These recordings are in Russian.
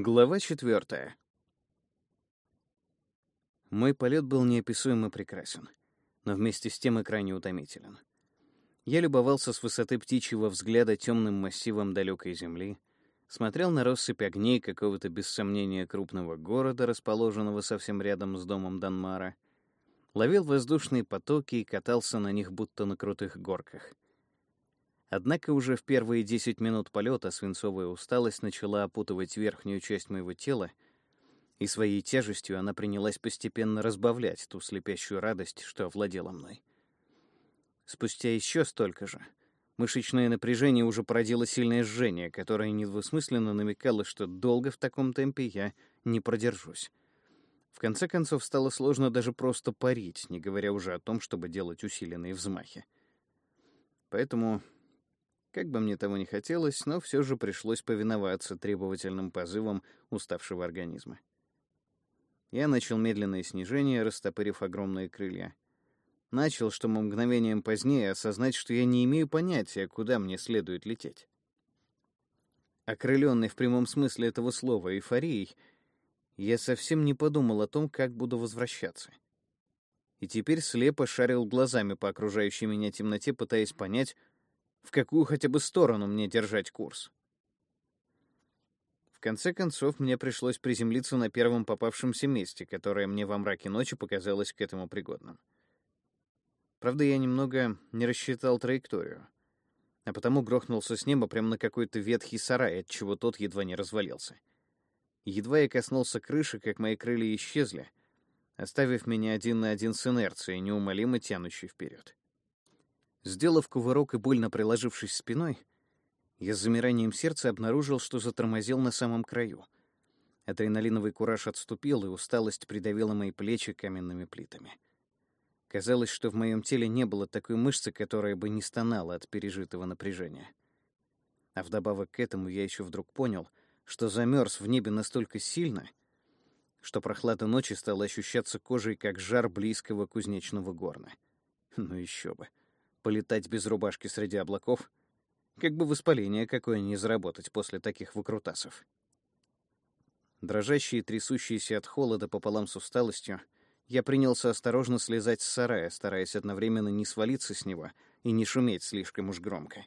Глава четвертая. Мой полет был неописуемо прекрасен, но вместе с тем и крайне утомителен. Я любовался с высоты птичьего взгляда темным массивом далекой земли, смотрел на россыпь огней какого-то без сомнения крупного города, расположенного совсем рядом с домом Данмара, ловил воздушные потоки и катался на них будто на крутых горках — Однако уже в первые 10 минут полета свинцовая усталость начала опутывать верхнюю часть моего тела, и своей тяжестью она принялась постепенно разбавлять ту слепящую радость, что овладела мной. Спустя еще столько же мышечное напряжение уже породило сильное жжение, которое недвусмысленно намекало, что долго в таком темпе я не продержусь. В конце концов, стало сложно даже просто парить, не говоря уже о том, чтобы делать усиленные взмахи. Поэтому как бы мне того не хотелось, но все же пришлось повиноваться требовательным позывам уставшего организма. Я начал медленное снижение, растопырив огромные крылья. Начал, чтобы мгновением позднее осознать, что я не имею понятия, куда мне следует лететь. Окрыленный в прямом смысле этого слова эйфорией, я совсем не подумал о том, как буду возвращаться. И теперь слепо шарил глазами по окружающей меня темноте, пытаясь понять, в какую хотя бы сторону мне держать курс. В конце концов, мне пришлось приземлиться на первом попавшемся месте, которое мне во мраке ночи показалось к этому пригодным. Правда, я немного не рассчитал траекторию, а потому грохнулся с неба прямо на какой-то ветхий сарай, от чего тот едва не развалился. Едва я коснулся крыши, как мои крылья исчезли, оставив меня один на один с инерцией, неумолимо тянущей вперед. Сделав кувырок и больно приложившись спиной, я с замиранием сердца обнаружил, что затормозил на самом краю. Адреналиновый кураж отступил, и усталость придавила мои плечи каменными плитами. Казалось, что в моем теле не было такой мышцы, которая бы не стонала от пережитого напряжения. А вдобавок к этому я еще вдруг понял, что замерз в небе настолько сильно, что прохлада ночи стала ощущаться кожей, как жар близкого кузнечного горна. Ну еще бы полетать без рубашки среди облаков, как бы воспаление какое не заработать после таких выкрутасов. Дрожащий и трясущийся от холода пополам с усталостью, я принялся осторожно слезать с сарая, стараясь одновременно не свалиться с него и не шуметь слишком уж громко.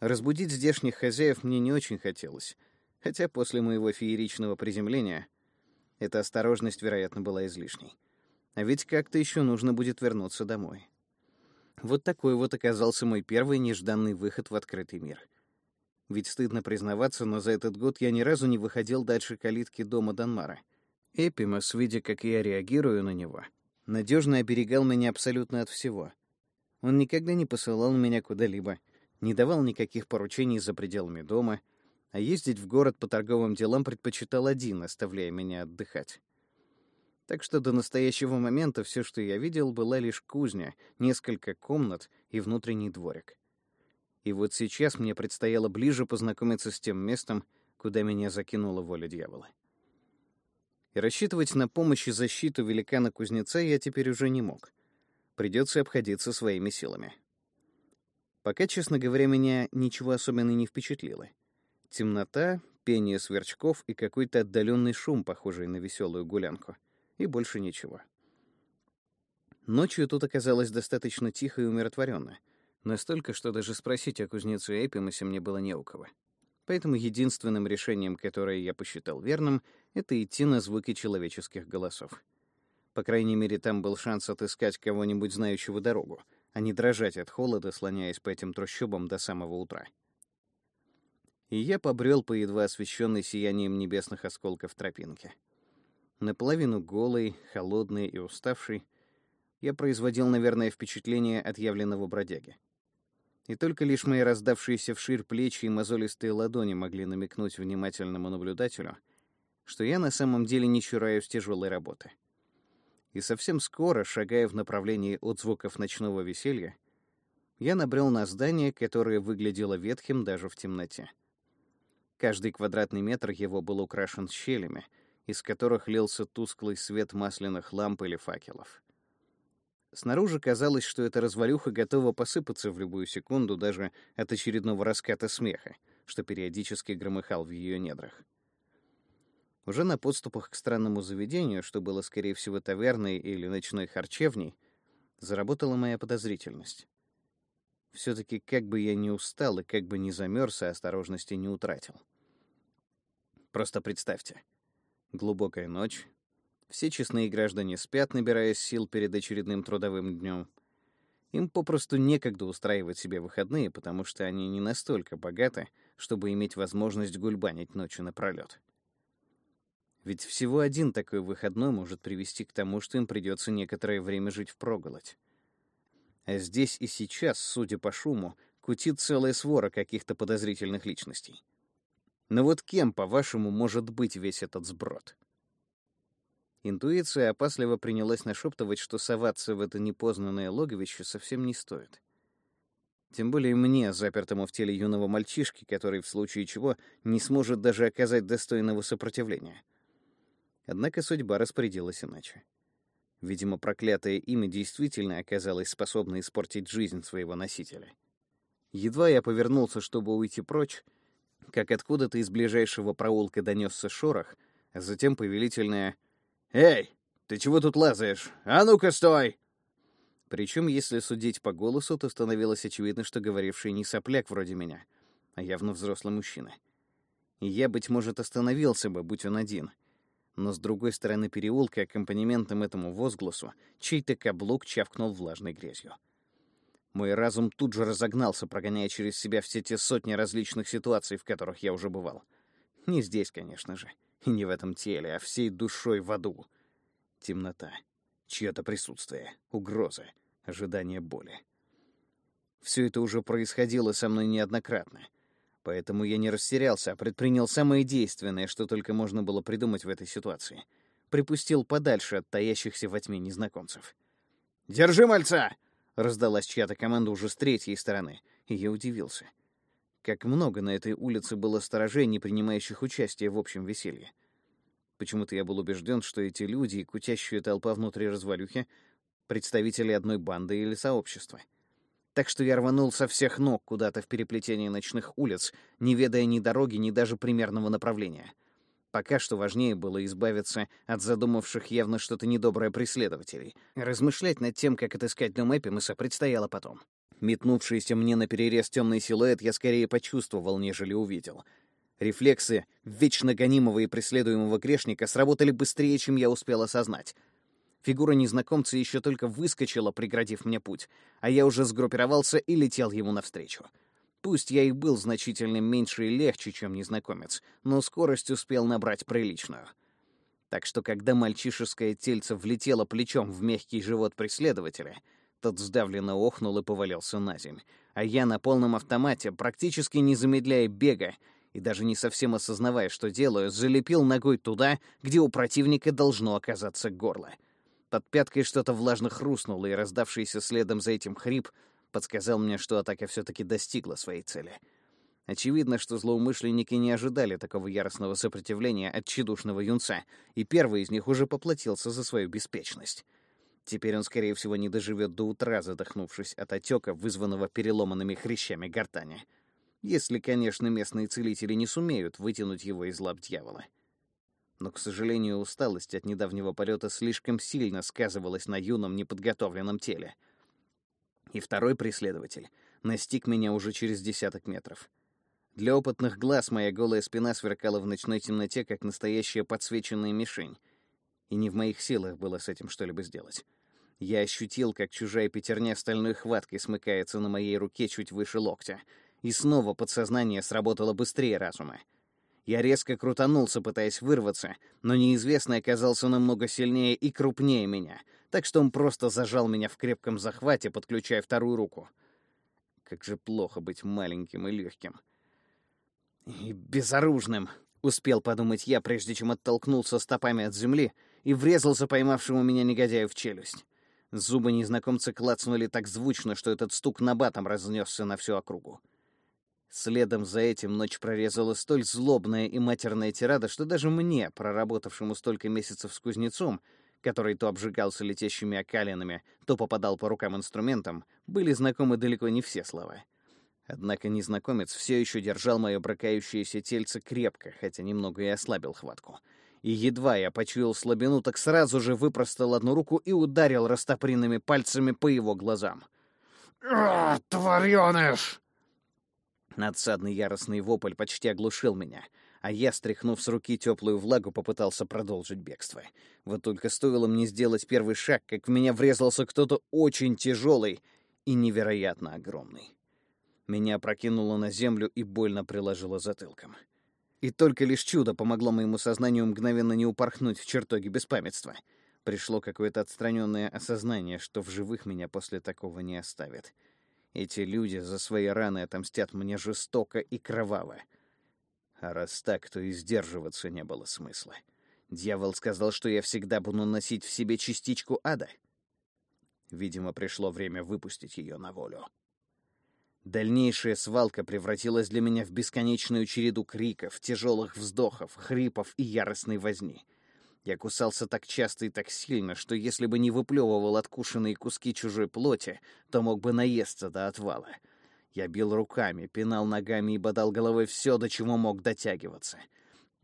Разбудить здешних хозяев мне не очень хотелось, хотя после моего фееричного приземления эта осторожность, вероятно, была излишней. А ведь как-то еще нужно будет вернуться домой. Вот такой вот оказался мой первый нежданный выход в открытый мир. Ведь стыдно признаваться, но за этот год я ни разу не выходил дальше калитки дома Данмара. Эпимас, видя, как я реагирую на него, надежно оберегал меня абсолютно от всего. Он никогда не посылал меня куда-либо, не давал никаких поручений за пределами дома, а ездить в город по торговым делам предпочитал один, оставляя меня отдыхать. Так что до настоящего момента все, что я видел, была лишь кузня, несколько комнат и внутренний дворик. И вот сейчас мне предстояло ближе познакомиться с тем местом, куда меня закинула воля дьявола. И рассчитывать на помощь и защиту великана-кузнеца я теперь уже не мог. Придется обходиться своими силами. Пока, честно говоря, меня ничего особенно не впечатлило. Темнота, пение сверчков и какой-то отдаленный шум, похожий на веселую гулянку — и больше ничего. Ночью тут оказалось достаточно тихо и умиротворенно, настолько, что даже спросить о кузнеце Эпимасе мне было не у кого. Поэтому единственным решением, которое я посчитал верным, это идти на звуки человеческих голосов. По крайней мере, там был шанс отыскать кого-нибудь знающего дорогу, а не дрожать от холода, слоняясь по этим трущобам до самого утра. И я побрел по едва освещенной сиянием небесных осколков тропинке. Наполовину голый, холодный и уставший, я производил, наверное, впечатление отъявленного бродяги. И только лишь мои раздавшиеся вширь плечи и мозолистые ладони могли намекнуть внимательному наблюдателю, что я на самом деле не чураюсь тяжелой работы. И совсем скоро, шагая в направлении отзвуков ночного веселья, я набрел на здание, которое выглядело ветхим даже в темноте. Каждый квадратный метр его был украшен щелями — из которых лился тусклый свет масляных ламп или факелов. Снаружи казалось, что эта развалюха готова посыпаться в любую секунду даже от очередного раската смеха, что периодически громыхал в ее недрах. Уже на подступах к странному заведению, что было, скорее всего, таверной или ночной харчевней, заработала моя подозрительность. Все-таки как бы я ни устал и как бы ни замерз, а осторожности не утратил. Просто представьте. Глубокая ночь. Все честные граждане спят, набираясь сил перед очередным трудовым днем. Им попросту некогда устраивать себе выходные, потому что они не настолько богаты, чтобы иметь возможность гульбанить ночью напролёт. Ведь всего один такой выходной может привести к тому, что им придется некоторое время жить впроголодь. А здесь и сейчас, судя по шуму, кутит целая свора каких-то подозрительных личностей. Но вот кем, по-вашему, может быть весь этот сброд? Интуиция опасливо принялась нашептывать, что соваться в это непознанное логовище совсем не стоит. Тем более мне, запертому в теле юного мальчишки, который в случае чего не сможет даже оказать достойного сопротивления. Однако судьба распорядилась иначе. Видимо, проклятое имя действительно оказалось способно испортить жизнь своего носителя. Едва я повернулся, чтобы уйти прочь, как откуда-то из ближайшего проулка донесся шорох, а затем повелительное «Эй, ты чего тут лазаешь? А ну-ка, стой!» Причем, если судить по голосу, то становилось очевидно, что говоривший не сопляк вроде меня, а явно взрослый мужчина. И я, быть может, остановился бы, будь он один — но с другой стороны переулка аккомпанементом этому возгласу чей-то каблук чавкнул влажной грязью. Мой разум тут же разогнался, прогоняя через себя все те сотни различных ситуаций, в которых я уже бывал. Не здесь, конечно же, и не в этом теле, а всей душой в аду. Темнота, чье-то присутствие, угроза, ожидание боли. Все это уже происходило со мной неоднократно — Поэтому я не растерялся, а предпринял самое действенное, что только можно было придумать в этой ситуации. Припустил подальше от таящихся во тьме незнакомцев. «Держи мальца!» — раздалась чья-то команда уже с третьей стороны, и я удивился. Как много на этой улице было сторожей, не принимающих участия в общем веселье. Почему-то я был убежден, что эти люди и кутящая толпа внутри развалюхи — представители одной банды или сообщества — так что я рванул со всех ног куда-то в переплетение ночных улиц, не ведая ни дороги, ни даже примерного направления. Пока что важнее было избавиться от задумавших явно что-то недоброе преследователей. Размышлять над тем, как отыскать дом Эпимуса, предстояло потом. Метнувшийся мне на перерез темный силуэт я скорее почувствовал, нежели увидел. Рефлексы вечно гонимого и преследуемого грешника сработали быстрее, чем я успел осознать — Фигура незнакомца еще только выскочила, преградив мне путь, а я уже сгруппировался и летел ему навстречу. Пусть я и был значительно меньше и легче, чем незнакомец, но скорость успел набрать приличную. Так что, когда мальчишеское тельце влетело плечом в мягкий живот преследователя, тот сдавленно охнул и повалился на земь, а я на полном автомате, практически не замедляя бега и даже не совсем осознавая, что делаю, залепил ногой туда, где у противника должно оказаться горло — под пяткой что-то влажно хрустнуло, и раздавшийся следом за этим хрип подсказал мне, что атака все-таки достигла своей цели. Очевидно, что злоумышленники не ожидали такого яростного сопротивления от тщедушного юнца, и первый из них уже поплатился за свою беспечность. Теперь он, скорее всего, не доживет до утра, задохнувшись от отека, вызванного переломанными хрящами гортани. Если, конечно, местные целители не сумеют вытянуть его из лап дьявола но, к сожалению, усталость от недавнего полета слишком сильно сказывалась на юном неподготовленном теле. И второй преследователь настиг меня уже через десяток метров. Для опытных глаз моя голая спина сверкала в ночной темноте, как настоящая подсвеченная мишень. И не в моих силах было с этим что-либо сделать. Я ощутил, как чужая пятерня стальной хваткой смыкается на моей руке чуть выше локтя. И снова подсознание сработало быстрее разума. Я резко крутанулся, пытаясь вырваться, но неизвестный оказался намного сильнее и крупнее меня, так что он просто зажал меня в крепком захвате, подключая вторую руку. Как же плохо быть маленьким и легким. И безоружным, успел подумать я, прежде чем оттолкнулся стопами от земли и врезался поймавшему меня негодяю в челюсть. Зубы незнакомца клацнули так звучно, что этот стук набатом разнесся на всю округу. Следом за этим ночь прорезала столь злобная и матерная тирада, что даже мне, проработавшему столько месяцев с кузнецом, который то обжигался летящими окалинами, то попадал по рукам инструментам, были знакомы далеко не все слова. Однако незнакомец все еще держал мое бракающееся тельце крепко, хотя немного и ослабил хватку. И едва я почуял слабину, так сразу же выпростал одну руку и ударил растопыренными пальцами по его глазам. «А, тварёныш!» Надсадный яростный вопль почти оглушил меня, а я, стряхнув с руки теплую влагу, попытался продолжить бегство. Вот только стоило мне сделать первый шаг, как в меня врезался кто-то очень тяжелый и невероятно огромный. Меня прокинуло на землю и больно приложило затылком. И только лишь чудо помогло моему сознанию мгновенно не упорхнуть в чертоге беспамятства. Пришло какое-то отстраненное осознание, что в живых меня после такого не оставят. Эти люди за свои раны отомстят мне жестоко и кроваво. А раз так, то и сдерживаться не было смысла. Дьявол сказал, что я всегда буду носить в себе частичку ада. Видимо, пришло время выпустить ее на волю. Дальнейшая свалка превратилась для меня в бесконечную череду криков, тяжелых вздохов, хрипов и яростной возни. Я кусался так часто и так сильно, что если бы не выплевывал откушенные куски чужой плоти, то мог бы наесться до отвала. Я бил руками, пинал ногами и бодал головой все, до чего мог дотягиваться.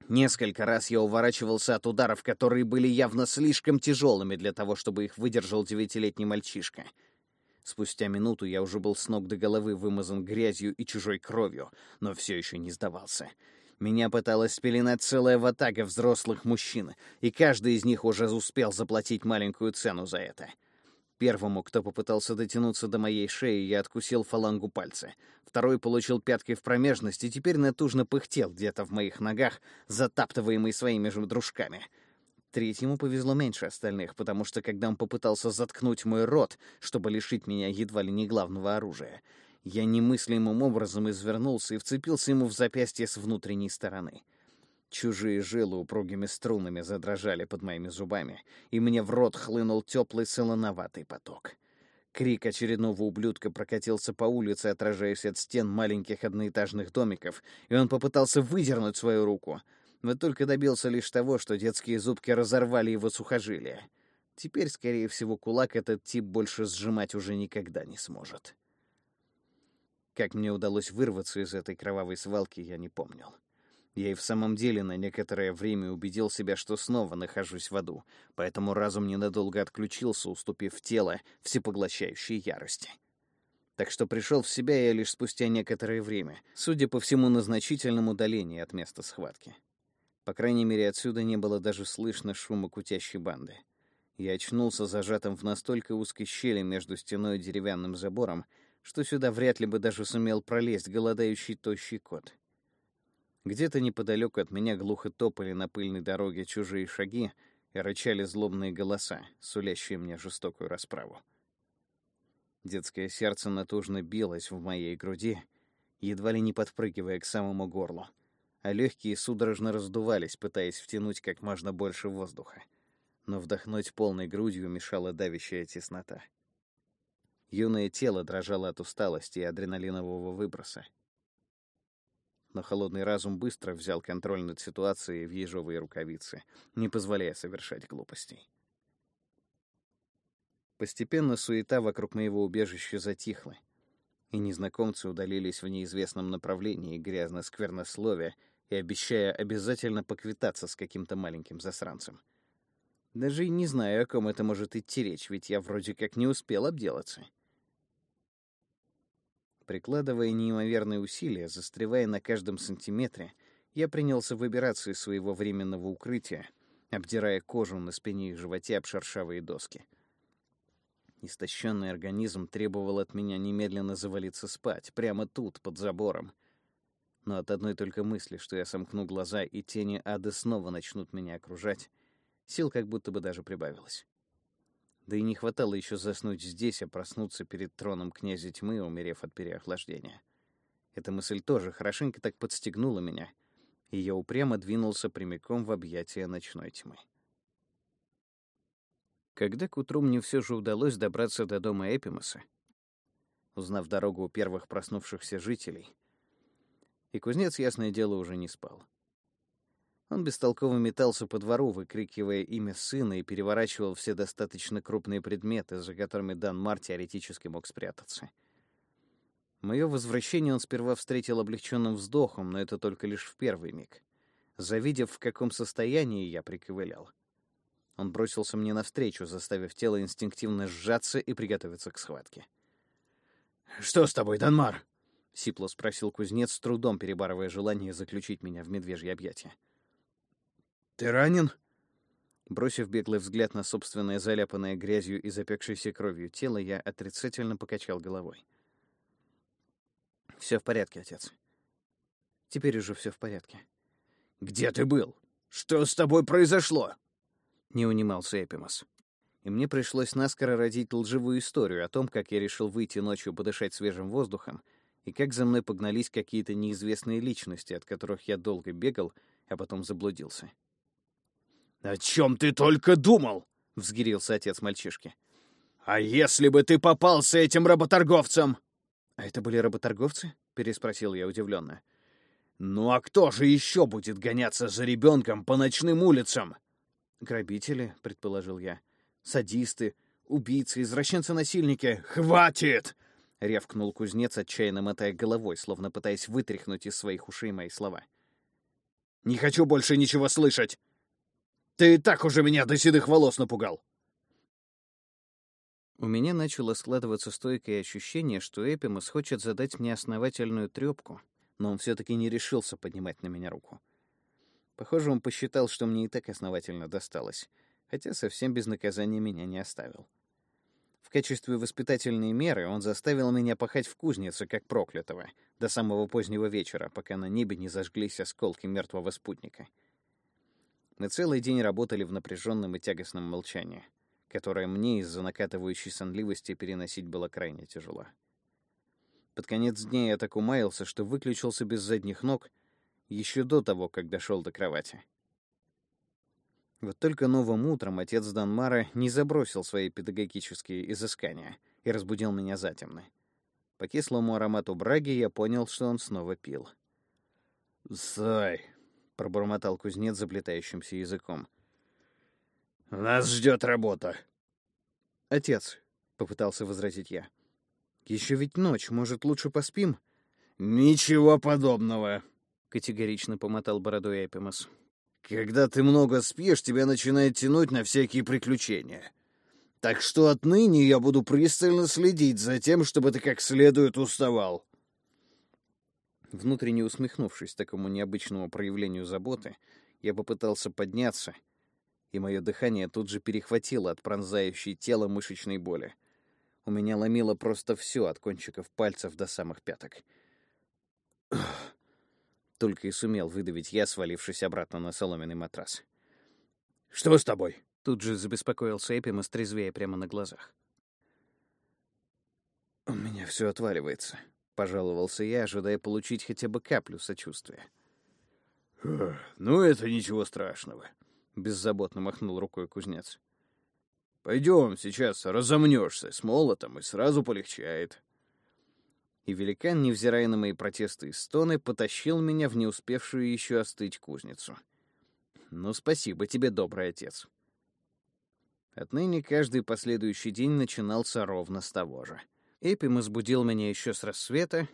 Несколько раз я уворачивался от ударов, которые были явно слишком тяжелыми для того, чтобы их выдержал девятилетний мальчишка — Спустя минуту я уже был с ног до головы вымазан грязью и чужой кровью, но все еще не сдавался. Меня пыталась спеленать целая ватага взрослых мужчин, и каждый из них уже успел заплатить маленькую цену за это. Первому, кто попытался дотянуться до моей шеи, я откусил фалангу пальца. Второй получил пяткой в промежность и теперь натужно пыхтел где-то в моих ногах, затаптываемый своими же дружками — Третьему повезло меньше остальных, потому что когда он попытался заткнуть мой рот, чтобы лишить меня едва ли не главного оружия, я немыслимым образом извернулся и вцепился ему в запястье с внутренней стороны. Чужие жилы упругими струнами задрожали под моими зубами, и мне в рот хлынул теплый солоноватый поток. Крик очередного ублюдка прокатился по улице, отражаясь от стен маленьких одноэтажных домиков, и он попытался выдернуть свою руку — но только добился лишь того, что детские зубки разорвали его сухожилия. Теперь, скорее всего, кулак этот тип больше сжимать уже никогда не сможет. Как мне удалось вырваться из этой кровавой свалки, я не помнил. Я и в самом деле на некоторое время убедил себя, что снова нахожусь в аду, поэтому разум ненадолго отключился, уступив тело всепоглощающей ярости. Так что пришел в себя я лишь спустя некоторое время, судя по всему, на значительном удалении от места схватки. По крайней мере, отсюда не было даже слышно шума кутящей банды. Я очнулся зажатым в настолько узкой щели между стеной и деревянным забором, что сюда вряд ли бы даже сумел пролезть голодающий тощий кот. Где-то неподалеку от меня глухо топали на пыльной дороге чужие шаги и рычали злобные голоса, сулящие мне жестокую расправу. Детское сердце натужно билось в моей груди, едва ли не подпрыгивая к самому горлу а легкие судорожно раздувались, пытаясь втянуть как можно больше воздуха. Но вдохнуть полной грудью мешала давящая теснота. Юное тело дрожало от усталости и адреналинового выброса. Но холодный разум быстро взял контроль над ситуацией в ежовые рукавицы, не позволяя совершать глупостей. Постепенно суета вокруг моего убежища затихла, и незнакомцы удалились в неизвестном направлении, грязно сквернословия и обещая обязательно поквитаться с каким-то маленьким засранцем. Даже и не знаю, о ком это может идти речь, ведь я вроде как не успел обделаться. Прикладывая неимоверные усилия, застревая на каждом сантиметре, я принялся выбираться из своего временного укрытия, обдирая кожу на спине и животе об шершавые доски. Истощенный организм требовал от меня немедленно завалиться спать, прямо тут, под забором, но от одной только мысли, что я сомкну глаза и тени ада снова начнут меня окружать, сил как будто бы даже прибавилось. Да и не хватало еще заснуть здесь, а проснуться перед троном князя тьмы, умерев от переохлаждения. Эта мысль тоже хорошенько так подстегнула меня, и я упрямо двинулся прямиком в объятия ночной тьмы. Когда к утру мне все же удалось добраться до дома Эпимаса, узнав дорогу у первых проснувшихся жителей, и кузнец, ясное дело, уже не спал. Он бестолково метался по двору, выкрикивая имя сына и переворачивал все достаточно крупные предметы, за которыми Дан Мар теоретически мог спрятаться. Мое возвращение он сперва встретил облегченным вздохом, но это только лишь в первый миг. завидев, в каком состоянии я приковылял. Он бросился мне навстречу, заставив тело инстинктивно сжаться и приготовиться к схватке. «Что с тобой, Данмар?» — сипло спросил кузнец, с трудом перебарывая желание заключить меня в медвежье объятия. «Ты ранен?» Бросив беглый взгляд на собственное заляпанное грязью и запекшейся кровью тело, я отрицательно покачал головой. «Все в порядке, отец. Теперь уже все в порядке». «Где ты был? Что с тобой произошло?» Не унимался Эпимас. И мне пришлось наскоро родить лживую историю о том, как я решил выйти ночью подышать свежим воздухом, и как за мной погнались какие-то неизвестные личности, от которых я долго бегал, а потом заблудился. «О чем ты только думал?» — взгирился отец мальчишки. «А если бы ты попался этим работорговцам?» «А это были работорговцы?» — переспросил я удивленно. «Ну а кто же еще будет гоняться за ребенком по ночным улицам?» «Грабители», — предположил я. «Садисты, убийцы, извращенцы-насильники». «Хватит!» — рявкнул кузнец, отчаянно мотая головой, словно пытаясь вытряхнуть из своих ушей мои слова. «Не хочу больше ничего слышать! Ты и так уже меня до седых волос напугал!» У меня начало складываться стойкое ощущение, что Эпимас хочет задать мне основательную трёпку, но он все-таки не решился поднимать на меня руку. Похоже, он посчитал, что мне и так основательно досталось, хотя совсем без наказания меня не оставил. В качестве воспитательной меры он заставил меня пахать в кузнице, как проклятого, до самого позднего вечера, пока на небе не зажглись осколки мертвого спутника. Мы целый день работали в напряженном и тягостном молчании, которое мне из-за накатывающей сонливости переносить было крайне тяжело. Под конец дня я так умаялся, что выключился без задних ног — еще до того, как дошел до кровати. Вот только новым утром отец Данмара не забросил свои педагогические изыскания и разбудил меня затемно. По кислому аромату браги я понял, что он снова пил. «Сай!» — пробормотал кузнец заплетающимся языком. «Нас ждет работа!» «Отец!» — попытался возразить я. «Еще ведь ночь, может, лучше поспим?» «Ничего подобного!» категорично помотал бородой Эпимас. Когда ты много спишь, тебя начинает тянуть на всякие приключения. Так что отныне я буду пристально следить за тем, чтобы ты как следует уставал. Внутренне усмехнувшись такому необычному проявлению заботы, я попытался подняться, и мое дыхание тут же перехватило от пронзающей тело мышечной боли. У меня ломило просто все от кончиков пальцев до самых пяток. Только и сумел выдавить я, свалившись обратно на соломенный матрас. «Что с тобой?» Тут же забеспокоился Эпимас, трезвея прямо на глазах. «У меня все отваливается», — пожаловался я, ожидая получить хотя бы каплю сочувствия. «Ну, это ничего страшного», — беззаботно махнул рукой кузнец. «Пойдем, сейчас разомнешься с молотом, и сразу полегчает» и великан, невзирая на мои протесты и стоны, потащил меня в не успевшую еще остыть кузницу. Ну, спасибо тебе, добрый отец. Отныне каждый последующий день начинался ровно с того же. Эпим избудил меня еще с рассвета,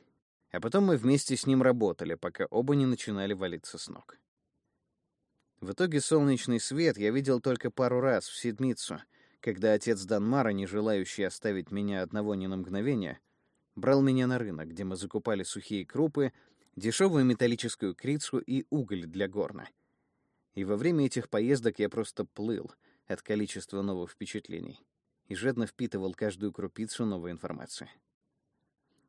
а потом мы вместе с ним работали, пока оба не начинали валиться с ног. В итоге солнечный свет я видел только пару раз в седмицу, когда отец Данмара, не желающий оставить меня одного ни на мгновение, брал меня на рынок, где мы закупали сухие крупы, дешевую металлическую крицу и уголь для горна. И во время этих поездок я просто плыл от количества новых впечатлений и жадно впитывал каждую крупицу новой информации.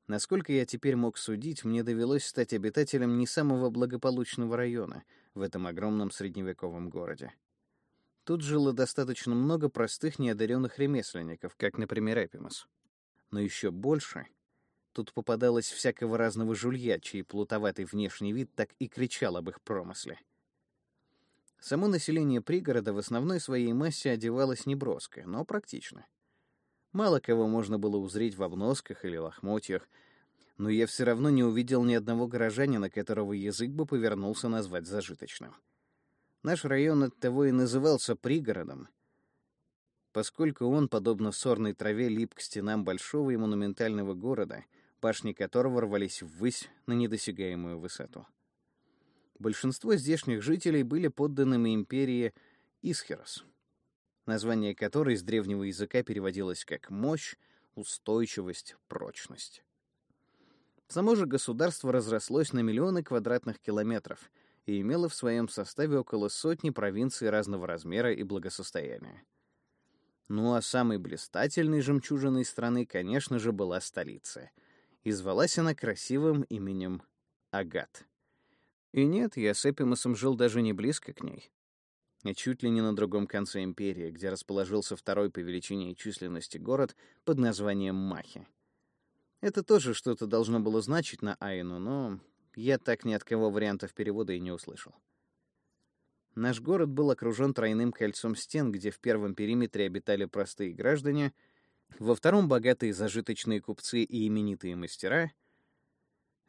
Насколько я теперь мог судить, мне довелось стать обитателем не самого благополучного района в этом огромном средневековом городе. Тут жило достаточно много простых неодаренных ремесленников, как, например, Эпимас. Но еще больше Тут попадалось всякого разного жулья, чей плутоватый внешний вид так и кричал об их промысле. Само население пригорода в основной своей массе одевалось неброско, но практично. Мало кого можно было узреть в обносках или лохмотьях, но я все равно не увидел ни одного горожанина, которого язык бы повернулся назвать зажиточным. Наш район оттого и назывался пригородом, поскольку он, подобно сорной траве, лип к стенам большого и монументального города — башни которого рвались ввысь на недосягаемую высоту. Большинство здешних жителей были подданными империи Исхерос, название которой с древнего языка переводилось как «мощь», «устойчивость», «прочность». Само же государство разрослось на миллионы квадратных километров и имело в своем составе около сотни провинций разного размера и благосостояния. Ну а самой блистательной жемчужиной страны, конечно же, была столица. И звалась она красивым именем Агат. И нет, я с Эпимосом жил даже не близко к ней, а чуть ли не на другом конце империи, где расположился второй по величине и численности город под названием Махи. Это тоже что-то должно было значить на Айну, но я так ни от кого вариантов перевода и не услышал. Наш город был окружен тройным кольцом стен, где в первом периметре обитали простые граждане, во втором — богатые зажиточные купцы и именитые мастера,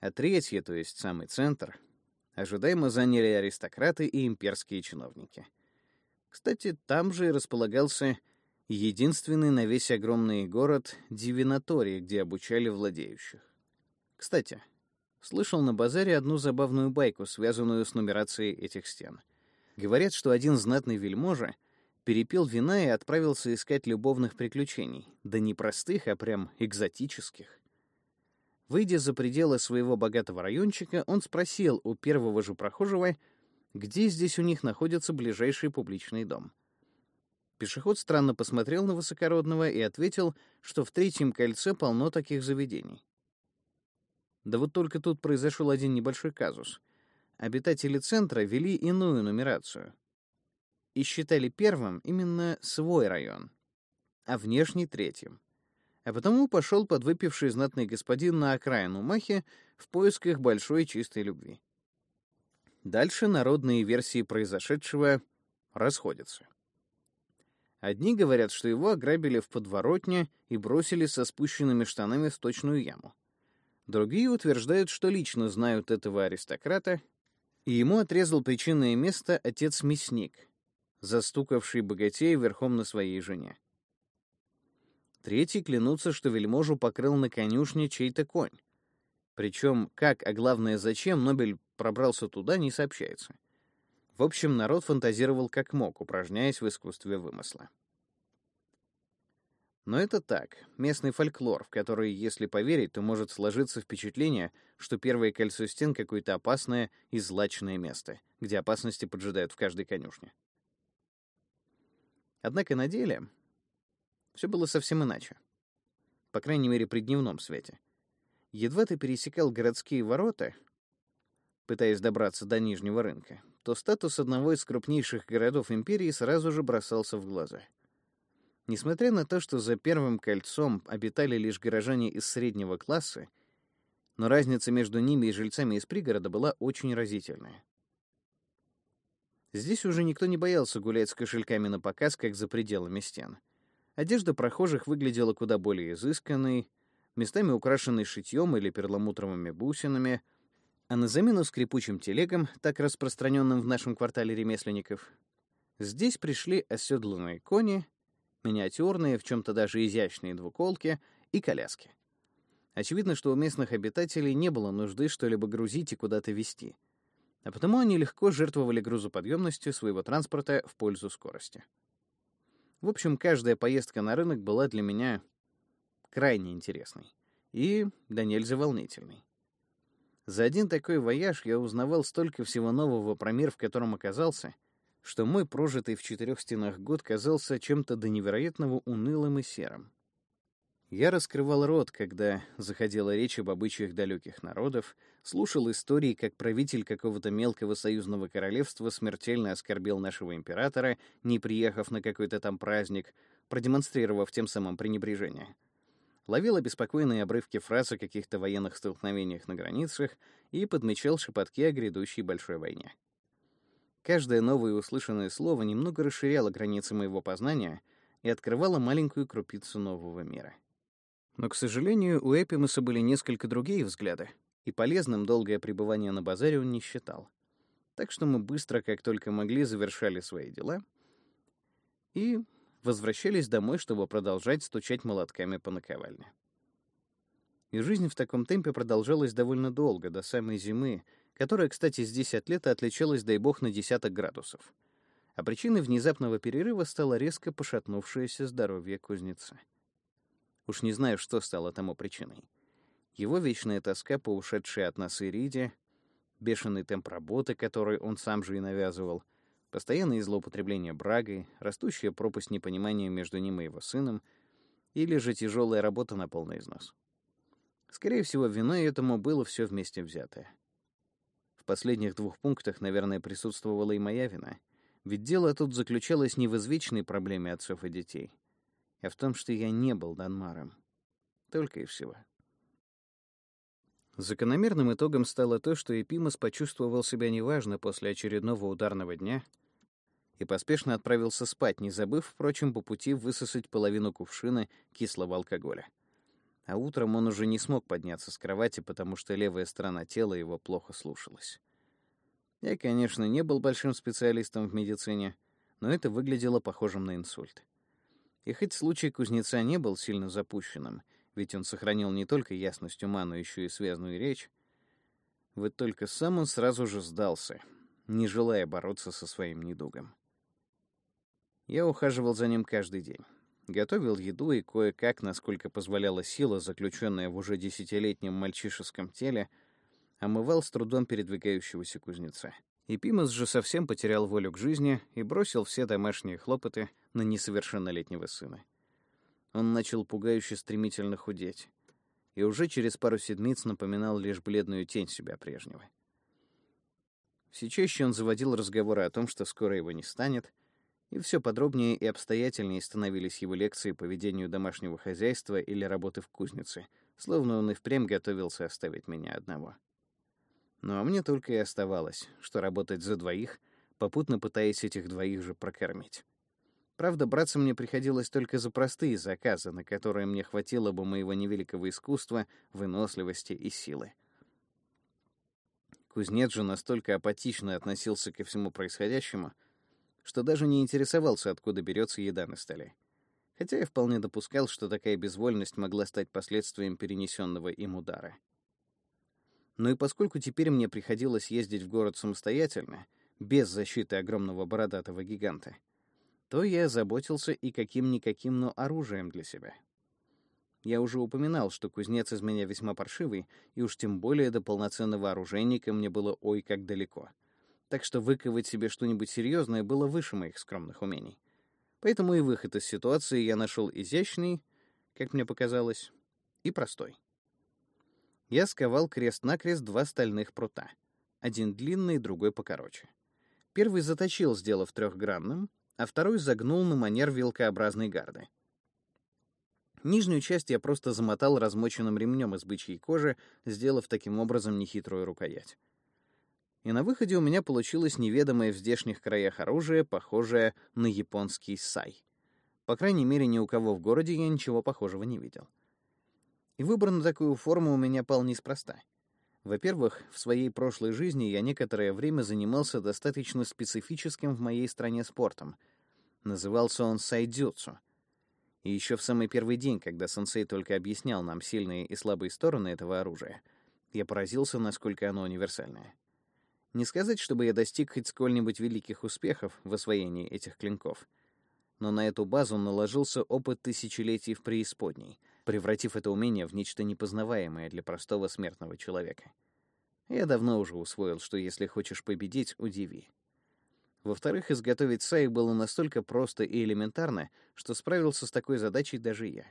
а третье, то есть самый центр, ожидаемо заняли аристократы и имперские чиновники. Кстати, там же и располагался единственный на весь огромный город Дивинаторий, где обучали владеющих. Кстати, слышал на базаре одну забавную байку, связанную с нумерацией этих стен. Говорят, что один знатный вельможа перепил вина и отправился искать любовных приключений, да не простых, а прям экзотических. Выйдя за пределы своего богатого райончика, он спросил у первого же прохожего, где здесь у них находится ближайший публичный дом. Пешеход странно посмотрел на высокородного и ответил, что в третьем кольце полно таких заведений. Да вот только тут произошел один небольшой казус. Обитатели центра вели иную нумерацию и считали первым именно свой район, а внешний — третьим. А потому пошел подвыпивший знатный господин на окраину Махи в поисках большой чистой любви. Дальше народные версии произошедшего расходятся. Одни говорят, что его ограбили в подворотне и бросили со спущенными штанами в точную яму. Другие утверждают, что лично знают этого аристократа, и ему отрезал причинное место отец-мясник, застукавший богатея верхом на своей жене. Третьи клянутся, что вельможу покрыл на конюшне чей-то конь. Причем, как, а главное, зачем Нобель пробрался туда, не сообщается. В общем, народ фантазировал как мог, упражняясь в искусстве вымысла. Но это так, местный фольклор, в который, если поверить, то может сложиться впечатление, что первое кольцо стен — какое-то опасное и злачное место, где опасности поджидают в каждой конюшне. Однако на деле все было совсем иначе. По крайней мере, при дневном свете. Едва ты пересекал городские ворота, пытаясь добраться до Нижнего рынка, то статус одного из крупнейших городов империи сразу же бросался в глаза. Несмотря на то, что за первым кольцом обитали лишь горожане из среднего класса, но разница между ними и жильцами из пригорода была очень разительная. Здесь уже никто не боялся гулять с кошельками на показ, как за пределами стен. Одежда прохожих выглядела куда более изысканной, местами украшенной шитьем или перламутровыми бусинами — а на замену скрипучим телегам, так распространенным в нашем квартале ремесленников, здесь пришли оседланные кони, миниатюрные, в чем-то даже изящные двуколки и коляски. Очевидно, что у местных обитателей не было нужды что-либо грузить и куда-то везти, а потому они легко жертвовали грузоподъемностью своего транспорта в пользу скорости. В общем, каждая поездка на рынок была для меня крайне интересной и да нельзя волнительной. За один такой вояж я узнавал столько всего нового про мир, в котором оказался, что мой прожитый в четырех стенах год казался чем-то до невероятного унылым и серым. Я раскрывал рот, когда заходила речь об обычаях далеких народов, слушал истории, как правитель какого-то мелкого союзного королевства смертельно оскорбил нашего императора, не приехав на какой-то там праздник, продемонстрировав тем самым пренебрежение — ловил обеспокоенные обрывки фраз о каких-то военных столкновениях на границах и подмечал шепотки о грядущей большой войне. Каждое новое услышанное слово немного расширяло границы моего познания и открывало маленькую крупицу нового мира. Но, к сожалению, у Эпимуса были несколько другие взгляды, и полезным долгое пребывание на базаре он не считал. Так что мы быстро, как только могли, завершали свои дела и возвращались домой, чтобы продолжать стучать молотками по наковальне. И жизнь в таком темпе продолжалась довольно долго, до самой зимы, которая, кстати, здесь от лета отличалась, дай бог, на десяток градусов. А причиной внезапного перерыва стало резко пошатнувшееся здоровье кузнеца. Уж не знаю, что стало тому причиной. Его вечная тоска по ушедшей от нас Ириде, бешеный темп работы, который он сам же и навязывал, постоянное злоупотребление брагой, растущая пропасть непонимания между ним и его сыном, или же тяжелая работа на полный износ. Скорее всего, виной этому было все вместе взятое. В последних двух пунктах, наверное, присутствовала и моя вина, ведь дело тут заключалось не в извечной проблеме отцов и детей, а в том, что я не был Данмаром. Только и всего. Закономерным итогом стало то, что Эпимас почувствовал себя неважно после очередного ударного дня и поспешно отправился спать, не забыв, впрочем, по пути высосать половину кувшина кислого алкоголя. А утром он уже не смог подняться с кровати, потому что левая сторона тела его плохо слушалась. Я, конечно, не был большим специалистом в медицине, но это выглядело похожим на инсульт. И хоть случай кузнеца не был сильно запущенным, ведь он сохранил не только ясность ума, но еще и связную речь, вот только сам он сразу же сдался, не желая бороться со своим недугом. Я ухаживал за ним каждый день. Готовил еду и кое-как, насколько позволяла сила, заключенная в уже десятилетнем мальчишеском теле, омывал с трудом передвигающегося кузнеца. И Пимас же совсем потерял волю к жизни и бросил все домашние хлопоты на несовершеннолетнего сына. Он начал пугающе стремительно худеть, и уже через пару седмиц напоминал лишь бледную тень себя прежнего. Все чаще он заводил разговоры о том, что скоро его не станет, и все подробнее и обстоятельнее становились его лекции по ведению домашнего хозяйства или работы в кузнице, словно он и впрямь готовился оставить меня одного. Ну а мне только и оставалось, что работать за двоих, попутно пытаясь этих двоих же прокормить. Правда, браться мне приходилось только за простые заказы, на которые мне хватило бы моего невеликого искусства, выносливости и силы. Кузнец же настолько апатично относился ко всему происходящему, что даже не интересовался, откуда берется еда на столе. Хотя я вполне допускал, что такая безвольность могла стать последствием перенесенного им удара. Но и поскольку теперь мне приходилось ездить в город самостоятельно, без защиты огромного бородатого гиганта, то я заботился и каким-никаким, но оружием для себя. Я уже упоминал, что кузнец из меня весьма паршивый, и уж тем более до полноценного оружейника мне было ой как далеко — так что выковать себе что-нибудь серьезное было выше моих скромных умений. Поэтому и выход из ситуации я нашел изящный, как мне показалось, и простой. Я сковал крест-накрест два стальных прута. Один длинный, другой покороче. Первый заточил, сделав трехгранным, а второй загнул на манер вилкообразной гарды. Нижнюю часть я просто замотал размоченным ремнем из бычьей кожи, сделав таким образом нехитрую рукоять и на выходе у меня получилось неведомое в здешних краях оружие, похожее на японский сай. По крайней мере, ни у кого в городе я ничего похожего не видел. И выбор такую форму у меня пал неспроста. Во-первых, в своей прошлой жизни я некоторое время занимался достаточно специфическим в моей стране спортом. Назывался он сайдзюцу. И еще в самый первый день, когда сенсей только объяснял нам сильные и слабые стороны этого оружия, я поразился, насколько оно универсальное. Не сказать, чтобы я достиг хоть сколь-нибудь великих успехов в освоении этих клинков. Но на эту базу наложился опыт тысячелетий в преисподней, превратив это умение в нечто непознаваемое для простого смертного человека. Я давно уже усвоил, что если хочешь победить, удиви. Во-вторых, изготовить саи было настолько просто и элементарно, что справился с такой задачей даже я.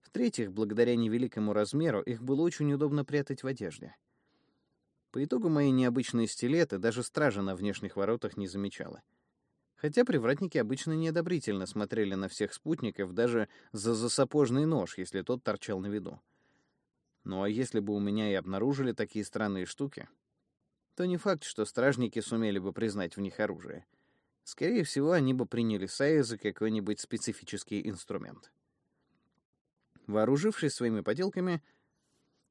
В-третьих, благодаря невеликому размеру, их было очень удобно прятать в одежде — по итогу мои необычные стилеты даже стража на внешних воротах не замечала. Хотя привратники обычно неодобрительно смотрели на всех спутников даже за засапожный нож, если тот торчал на виду. Ну а если бы у меня и обнаружили такие странные штуки, то не факт, что стражники сумели бы признать в них оружие. Скорее всего, они бы приняли Сая за какой-нибудь специфический инструмент. Вооружившись своими поделками,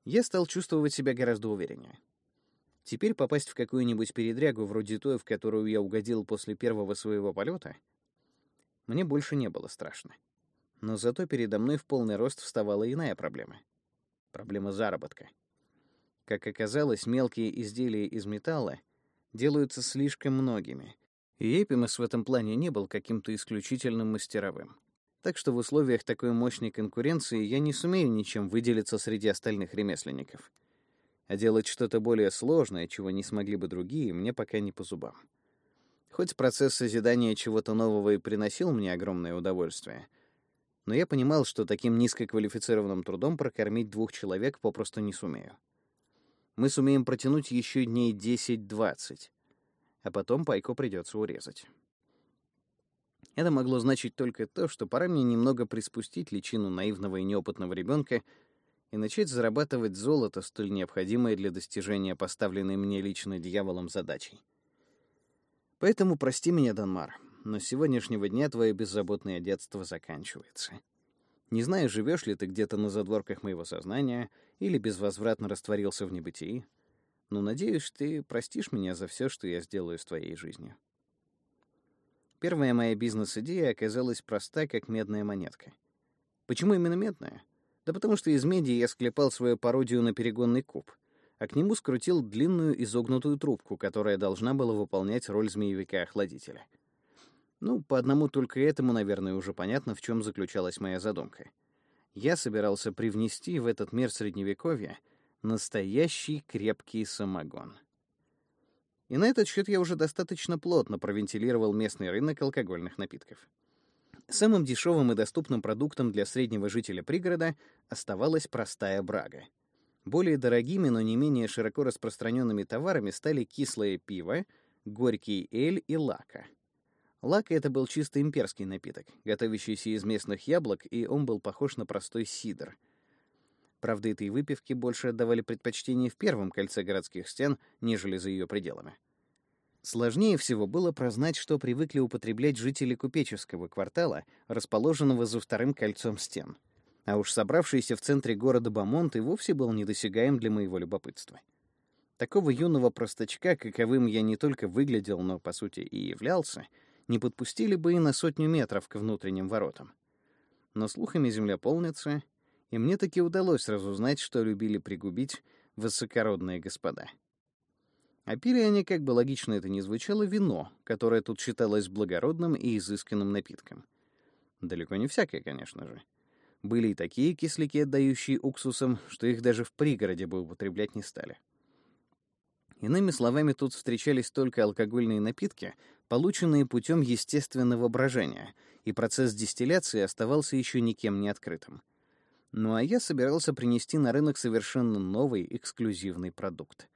я стал чувствовать себя гораздо увереннее. Теперь попасть в какую-нибудь передрягу вроде той, в которую я угодил после первого своего полета, мне больше не было страшно. Но зато передо мной в полный рост вставала иная проблема. Проблема заработка. Как оказалось, мелкие изделия из металла делаются слишком многими, и Эпимас в этом плане не был каким-то исключительным мастеровым. Так что в условиях такой мощной конкуренции я не сумею ничем выделиться среди остальных ремесленников. А делать что-то более сложное, чего не смогли бы другие, мне пока не по зубам. Хоть процесс созидания чего-то нового и приносил мне огромное удовольствие, но я понимал, что таким низкоквалифицированным трудом прокормить двух человек попросту не сумею. Мы сумеем протянуть еще дней 10-20, а потом пайку придется урезать. Это могло значить только то, что пора мне немного приспустить личину наивного и неопытного ребенка и начать зарабатывать золото, столь необходимое для достижения поставленной мне лично дьяволом задачей. Поэтому прости меня, Данмар, но с сегодняшнего дня твое беззаботное детство заканчивается. Не знаю, живешь ли ты где-то на задворках моего сознания или безвозвратно растворился в небытии, но надеюсь, ты простишь меня за все, что я сделаю с твоей жизнью. Первая моя бизнес-идея оказалась проста, как медная монетка. Почему именно медная? Да потому что из меди я склепал свою пародию на перегонный куб — а к нему скрутил длинную изогнутую трубку, которая должна была выполнять роль змеевика-охладителя. Ну, по одному только этому, наверное, уже понятно, в чем заключалась моя задумка. Я собирался привнести в этот мир Средневековья настоящий крепкий самогон. И на этот счет я уже достаточно плотно провентилировал местный рынок алкогольных напитков. Самым дешевым и доступным продуктом для среднего жителя пригорода оставалась простая брага — более дорогими, но не менее широко распространенными товарами стали кислое пиво, горький эль и лака. Лака — это был чисто имперский напиток, готовящийся из местных яблок, и он был похож на простой сидр. Правда, этой выпивке больше отдавали предпочтение в первом кольце городских стен, нежели за ее пределами. Сложнее всего было прознать, что привыкли употреблять жители купеческого квартала, расположенного за вторым кольцом стен — а уж собравшийся в центре города Бамонт и вовсе был недосягаем для моего любопытства. Такого юного простачка, каковым я не только выглядел, но, по сути, и являлся, не подпустили бы и на сотню метров к внутренним воротам. Но слухами земля полнится, и мне таки удалось разузнать, что любили пригубить высокородные господа. А пили они, как бы логично это ни звучало, вино, которое тут считалось благородным и изысканным напитком. Далеко не всякое, конечно же. Были и такие кисляки, отдающие уксусом, что их даже в пригороде бы употреблять не стали. Иными словами, тут встречались только алкогольные напитки, полученные путем естественного брожения, и процесс дистилляции оставался еще никем не открытым. Ну а я собирался принести на рынок совершенно новый эксклюзивный продукт.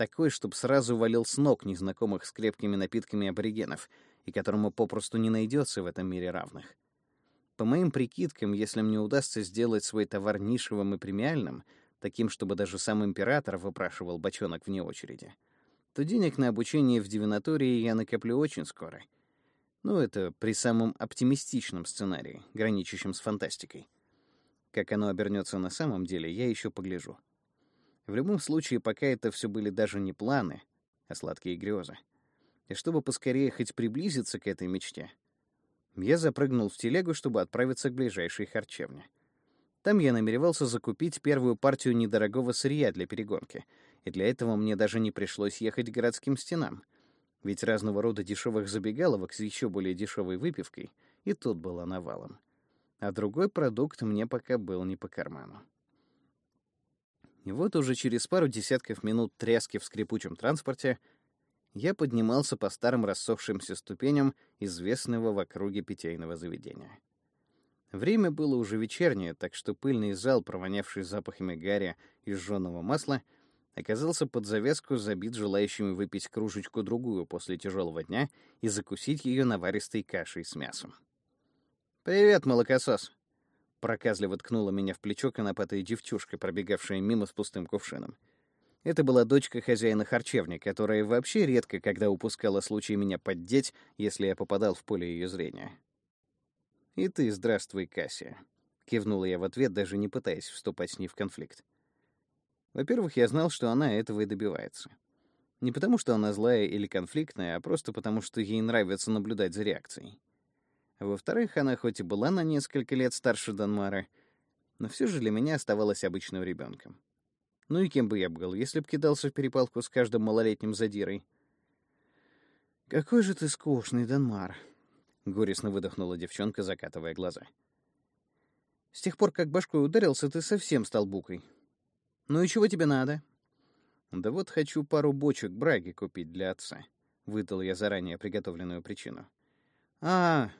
Такой, чтобы сразу валил с ног незнакомых с крепкими напитками аборигенов, и которому попросту не найдется в этом мире равных. По моим прикидкам, если мне удастся сделать свой товар нишевым и премиальным, таким, чтобы даже сам император выпрашивал бочонок вне очереди, то денег на обучение в дивинатории я накоплю очень скоро. Ну, это при самом оптимистичном сценарии, граничащем с фантастикой. Как оно обернется на самом деле, я еще погляжу. В любом случае, пока это все были даже не планы, а сладкие грезы. И чтобы поскорее хоть приблизиться к этой мечте, я запрыгнул в телегу, чтобы отправиться к ближайшей харчевне. Там я намеревался закупить первую партию недорогого сырья для перегонки, и для этого мне даже не пришлось ехать к городским стенам. Ведь разного рода дешевых забегаловок с еще более дешевой выпивкой и тут было навалом. А другой продукт мне пока был не по карману. Вот уже через пару десятков минут тряски в скрипучем транспорте я поднимался по старым рассохшимся ступеням известного в округе питейного заведения. Время было уже вечернее, так что пыльный зал, провонявший запахами гаря и жженого масла, оказался под завязку забит желающими выпить кружечку-другую после тяжелого дня и закусить ее наваристой кашей с мясом. «Привет, молокосос!» Проказливо ткнула меня в плечо конопатая девчушка, пробегавшая мимо с пустым кувшином. Это была дочка хозяина харчевни, которая вообще редко когда упускала случай меня поддеть, если я попадал в поле ее зрения. «И ты здравствуй, Кассия», — кивнула я в ответ, даже не пытаясь вступать с ней в конфликт. Во-первых, я знал, что она этого и добивается. Не потому, что она злая или конфликтная, а просто потому, что ей нравится наблюдать за реакцией. Во-вторых, она хоть и была на несколько лет старше Данмара, но все же для меня оставалась обычным ребенком. Ну и кем бы я был, если б кидался в перепалку с каждым малолетним задирой? «Какой же ты скучный, Данмар!» — горестно выдохнула девчонка, закатывая глаза. «С тех пор, как башкой ударился, ты совсем стал букой. Ну и чего тебе надо?» «Да вот хочу пару бочек браги купить для отца», — выдал я заранее приготовленную причину. «А,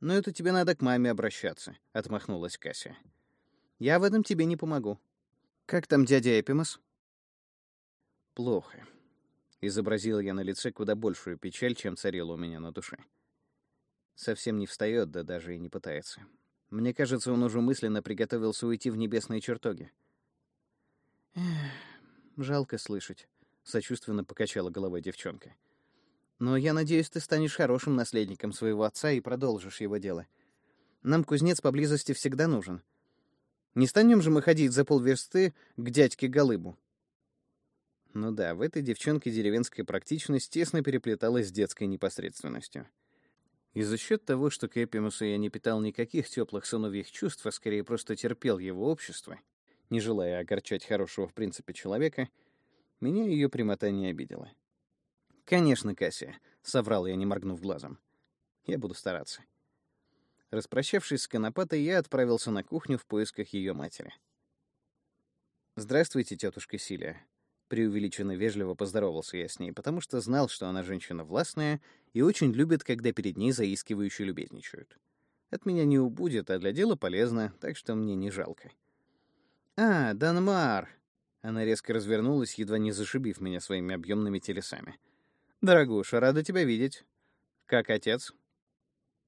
ну это тебе надо к маме обращаться», — отмахнулась Кася. «Я в этом тебе не помогу. Как там дядя Эпимас?» «Плохо», — изобразил я на лице куда большую печаль, чем царила у меня на душе. Совсем не встает, да даже и не пытается. Мне кажется, он уже мысленно приготовился уйти в небесные чертоги. Эх, жалко слышать, сочувственно покачала головой девчонка. Но я надеюсь, ты станешь хорошим наследником своего отца и продолжишь его дело. Нам кузнец поблизости всегда нужен. Не станем же мы ходить за полверсты к дядьке Голыбу. Ну да, в этой девчонке деревенская практичность тесно переплеталась с детской непосредственностью. И за счет того, что к Эпимусу я не питал никаких теплых сыновьих чувств, а скорее просто терпел его общество, не желая огорчать хорошего в принципе человека, меня ее прямота не обидела. «Конечно, Кассия», — соврал я, не моргнув глазом. «Я буду стараться». Распрощавшись с Конопатой, я отправился на кухню в поисках ее матери. «Здравствуйте, тетушка Силия», Преувеличенно вежливо поздоровался я с ней, потому что знал, что она женщина властная и очень любит, когда перед ней заискивающие любезничают. От меня не убудет, а для дела полезно, так что мне не жалко. «А, Данмар!» Она резко развернулась, едва не зашибив меня своими объемными телесами. «Дорогуша, рада тебя видеть. Как отец?»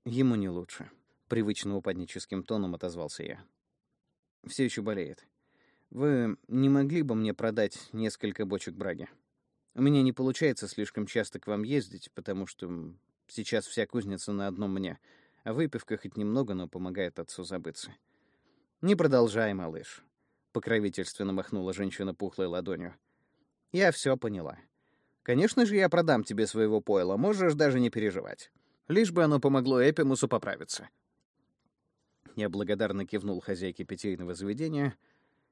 «Ему не лучше», — привычно упадническим тоном отозвался я. «Все еще болеет. Вы не могли бы мне продать несколько бочек браги? У меня не получается слишком часто к вам ездить, потому что сейчас вся кузница на одном мне, а выпивка хоть немного, но помогает отцу забыться. Не продолжай, малыш, покровительственно махнула женщина пухлой ладонью. Я все поняла. Конечно же, я продам тебе своего пойла, можешь даже не переживать. Лишь бы оно помогло Эпимусу поправиться. Я благодарно кивнул хозяйке питейного заведения —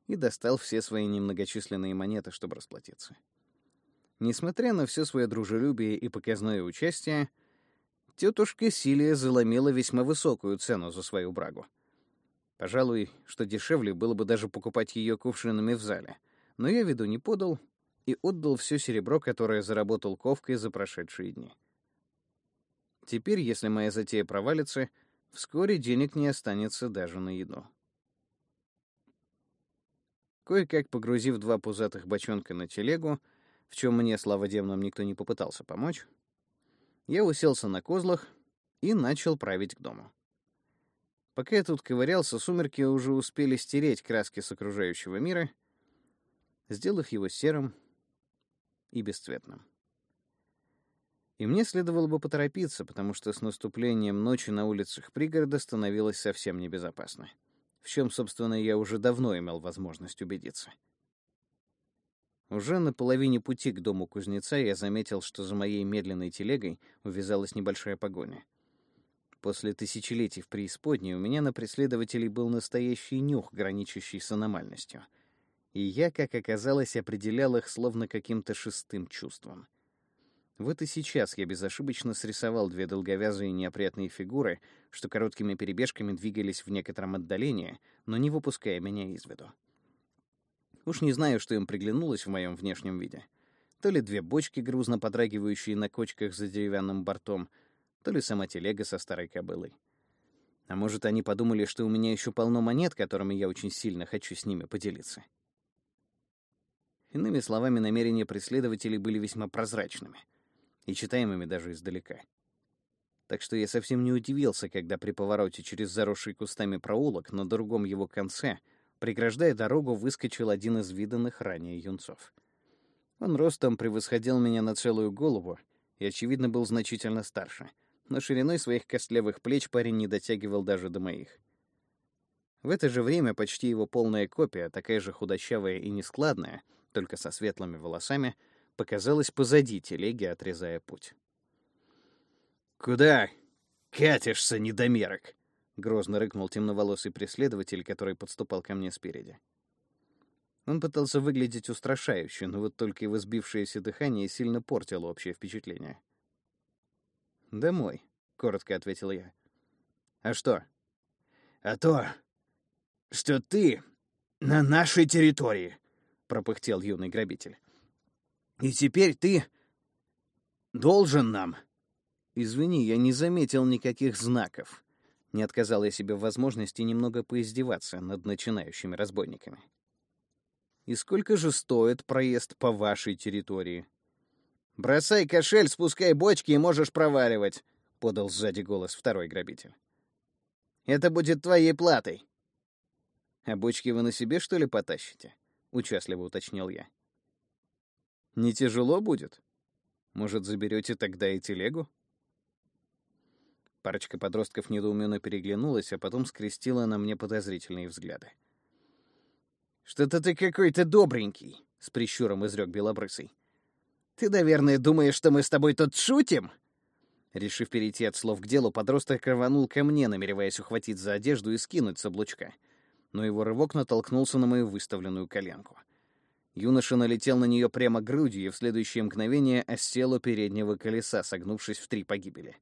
и достал все свои немногочисленные монеты, чтобы расплатиться. Несмотря на все свое дружелюбие и показное участие, тетушка Силия заломила весьма высокую цену за свою брагу. Пожалуй, что дешевле было бы даже покупать ее кувшинами в зале, но я виду не подал и отдал все серебро, которое заработал ковкой за прошедшие дни. Теперь, если моя затея провалится, вскоре денег не останется даже на еду. Кое-как погрузив два пузатых бочонка на телегу, в чем мне, слава демонам, никто не попытался помочь, я уселся на козлах и начал править к дому. Пока я тут ковырялся, сумерки уже успели стереть краски с окружающего мира, сделав его серым и бесцветным. И мне следовало бы поторопиться, потому что с наступлением ночи на улицах пригорода становилось совсем небезопасно в чем, собственно, я уже давно имел возможность убедиться. Уже на половине пути к дому кузнеца я заметил, что за моей медленной телегой увязалась небольшая погоня. После тысячелетий в преисподней у меня на преследователей был настоящий нюх, граничащий с аномальностью. И я, как оказалось, определял их словно каким-то шестым чувством — вот и сейчас я безошибочно срисовал две долговязые неопрятные фигуры, что короткими перебежками двигались в некотором отдалении, но не выпуская меня из виду. Уж не знаю, что им приглянулось в моем внешнем виде. То ли две бочки, грузно подрагивающие на кочках за деревянным бортом, то ли сама телега со старой кобылой. А может, они подумали, что у меня еще полно монет, которыми я очень сильно хочу с ними поделиться. Иными словами, намерения преследователей были весьма прозрачными — и читаемыми даже издалека. Так что я совсем не удивился, когда при повороте через заросший кустами проулок на другом его конце, преграждая дорогу, выскочил один из виданных ранее юнцов. Он ростом превосходил меня на целую голову и, очевидно, был значительно старше, но шириной своих костлявых плеч парень не дотягивал даже до моих. В это же время почти его полная копия, такая же худощавая и нескладная, только со светлыми волосами, показалась позади телеги, отрезая путь. «Куда катишься, недомерок?» — грозно рыкнул темноволосый преследователь, который подступал ко мне спереди. Он пытался выглядеть устрашающе, но вот только его сбившееся дыхание сильно портило общее впечатление. «Домой», — коротко ответил я. «А что?» «А то, что ты на нашей территории», — пропыхтел юный грабитель. «И теперь ты должен нам». «Извини, я не заметил никаких знаков». Не отказал я себе в возможности немного поиздеваться над начинающими разбойниками. «И сколько же стоит проезд по вашей территории?» «Бросай кошель, спускай бочки и можешь проваливать», — подал сзади голос второй грабитель. «Это будет твоей платой». «А бочки вы на себе, что ли, потащите?» — участливо уточнил я. «Не тяжело будет? Может, заберете тогда и телегу?» Парочка подростков недоуменно переглянулась, а потом скрестила на мне подозрительные взгляды. «Что-то ты какой-то добренький», — с прищуром изрек Белобрысый. «Ты, наверное, думаешь, что мы с тобой тут шутим?» Решив перейти от слов к делу, подросток рванул ко мне, намереваясь ухватить за одежду и скинуть с облучка. Но его рывок натолкнулся на мою выставленную коленку. Юноша налетел на нее прямо грудью и в следующее мгновение осел у переднего колеса, согнувшись в три погибели.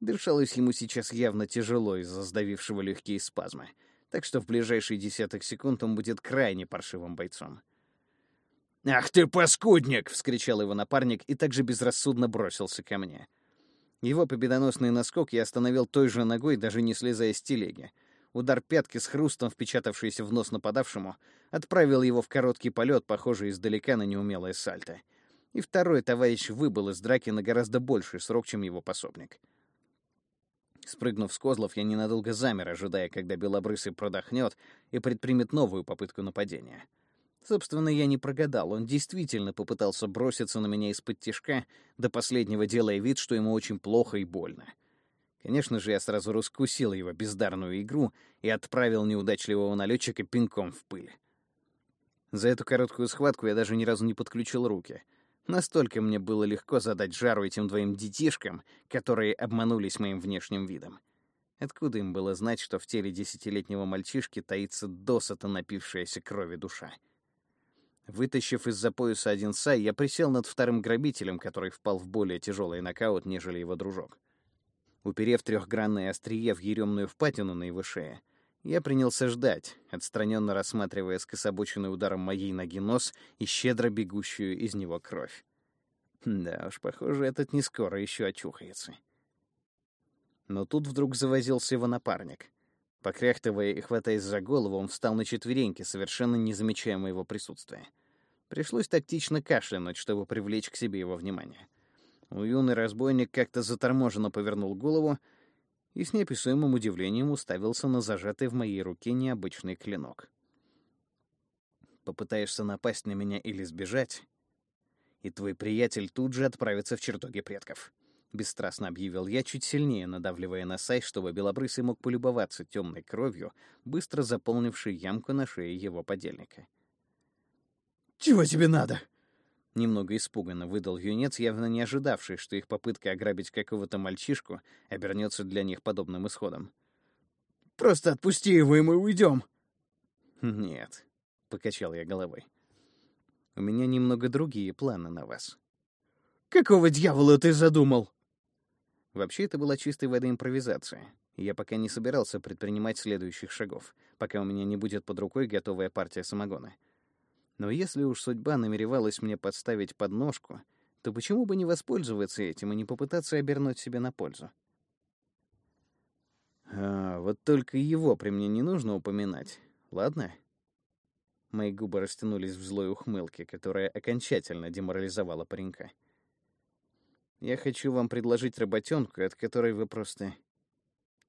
Дышалось ему сейчас явно тяжело из-за сдавившего легкие спазмы, так что в ближайшие десяток секунд он будет крайне паршивым бойцом. «Ах ты, паскудник!» — вскричал его напарник и также безрассудно бросился ко мне. Его победоносный наскок я остановил той же ногой, даже не слезая с телеги. Удар пятки с хрустом, впечатавшийся в нос нападавшему, отправил его в короткий полет, похожий издалека на неумелое сальто. И второй товарищ выбыл из драки на гораздо больший срок, чем его пособник. Спрыгнув с козлов, я ненадолго замер, ожидая, когда белобрысый продохнет и предпримет новую попытку нападения. Собственно, я не прогадал. Он действительно попытался броситься на меня из-под тишка, до последнего делая вид, что ему очень плохо и больно. Конечно же, я сразу раскусил его бездарную игру и отправил неудачливого налетчика пинком в пыль. За эту короткую схватку я даже ни разу не подключил руки — Настолько мне было легко задать жару этим двоим детишкам, которые обманулись моим внешним видом. Откуда им было знать, что в теле десятилетнего мальчишки таится досыта напившаяся крови душа? Вытащив из-за пояса один сай, я присел над вторым грабителем, который впал в более тяжелый нокаут, нежели его дружок. Уперев трехгранное острие в еремную впадину на его шее, я принялся ждать, отстраненно рассматривая скособоченный ударом моей ноги нос и щедро бегущую из него кровь. Да уж, похоже, этот не скоро еще очухается. Но тут вдруг завозился его напарник. Покряхтывая и хватаясь за голову, он встал на четвереньки, совершенно не замечая моего присутствия. Пришлось тактично кашлянуть, чтобы привлечь к себе его внимание. Юный разбойник как-то заторможенно повернул голову, и с неописуемым удивлением уставился на зажатый в моей руке необычный клинок. «Попытаешься напасть на меня или сбежать, и твой приятель тут же отправится в чертоги предков», — бесстрастно объявил я, чуть сильнее надавливая на сай, чтобы Белобрысый мог полюбоваться темной кровью, быстро заполнившей ямку на шее его подельника. «Чего тебе надо?» Немного испуганно выдал юнец, явно не ожидавший, что их попытка ограбить какого-то мальчишку обернется для них подобным исходом. «Просто отпусти его, и мы уйдем!» «Нет», — покачал я головой. «У меня немного другие планы на вас». «Какого дьявола ты задумал?» Вообще, это была чистой воды импровизация. Я пока не собирался предпринимать следующих шагов, пока у меня не будет под рукой готовая партия самогона. Но если уж судьба намеревалась мне подставить подножку, то почему бы не воспользоваться этим и не попытаться обернуть себе на пользу? А, вот только его при мне не нужно упоминать, ладно? Мои губы растянулись в злой ухмылке, которая окончательно деморализовала паренька. Я хочу вам предложить работенку, от которой вы просто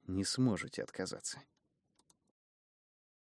не сможете отказаться.